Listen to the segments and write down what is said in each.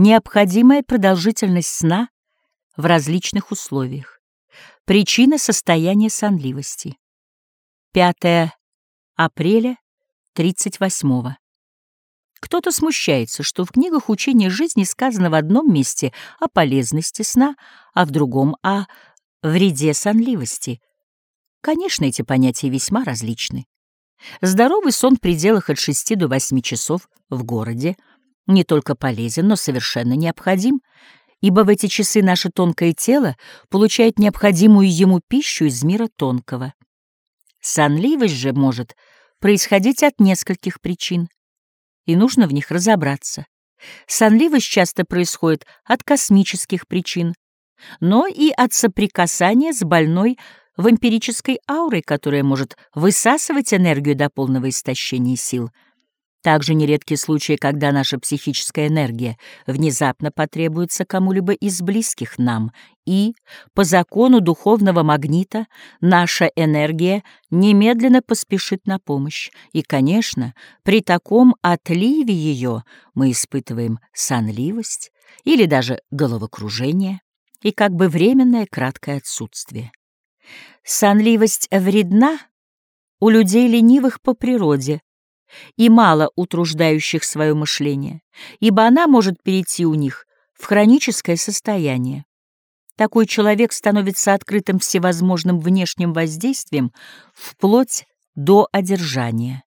необходимая продолжительность сна в различных условиях, причина состояния сонливости. 5 апреля 38 -го. Кто-то смущается, что в книгах учения жизни сказано в одном месте о полезности сна, а в другом — о вреде сонливости. Конечно, эти понятия весьма различны. Здоровый сон в пределах от 6 до 8 часов в городе не только полезен, но совершенно необходим, ибо в эти часы наше тонкое тело получает необходимую ему пищу из мира тонкого. Сонливость же может происходить от нескольких причин, и нужно в них разобраться. Сонливость часто происходит от космических причин, но и от соприкасания с больной вампирической аурой, которая может высасывать энергию до полного истощения сил — также нередки случаи, когда наша психическая энергия внезапно потребуется кому-либо из близких нам, и, по закону духовного магнита, наша энергия немедленно поспешит на помощь. И, конечно, при таком отливе ее мы испытываем сонливость или даже головокружение и как бы временное краткое отсутствие. Сонливость вредна у людей ленивых по природе, и мало утруждающих свое мышление, ибо она может перейти у них в хроническое состояние. Такой человек становится открытым всевозможным внешним воздействием вплоть до одержания.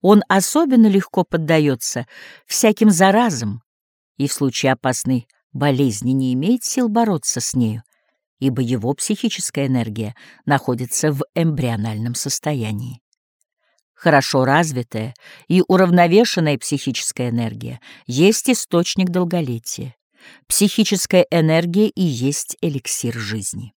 Он особенно легко поддается всяким заразам и в случае опасной болезни не имеет сил бороться с нею, ибо его психическая энергия находится в эмбриональном состоянии. Хорошо развитая и уравновешенная психическая энергия есть источник долголетия. Психическая энергия и есть эликсир жизни.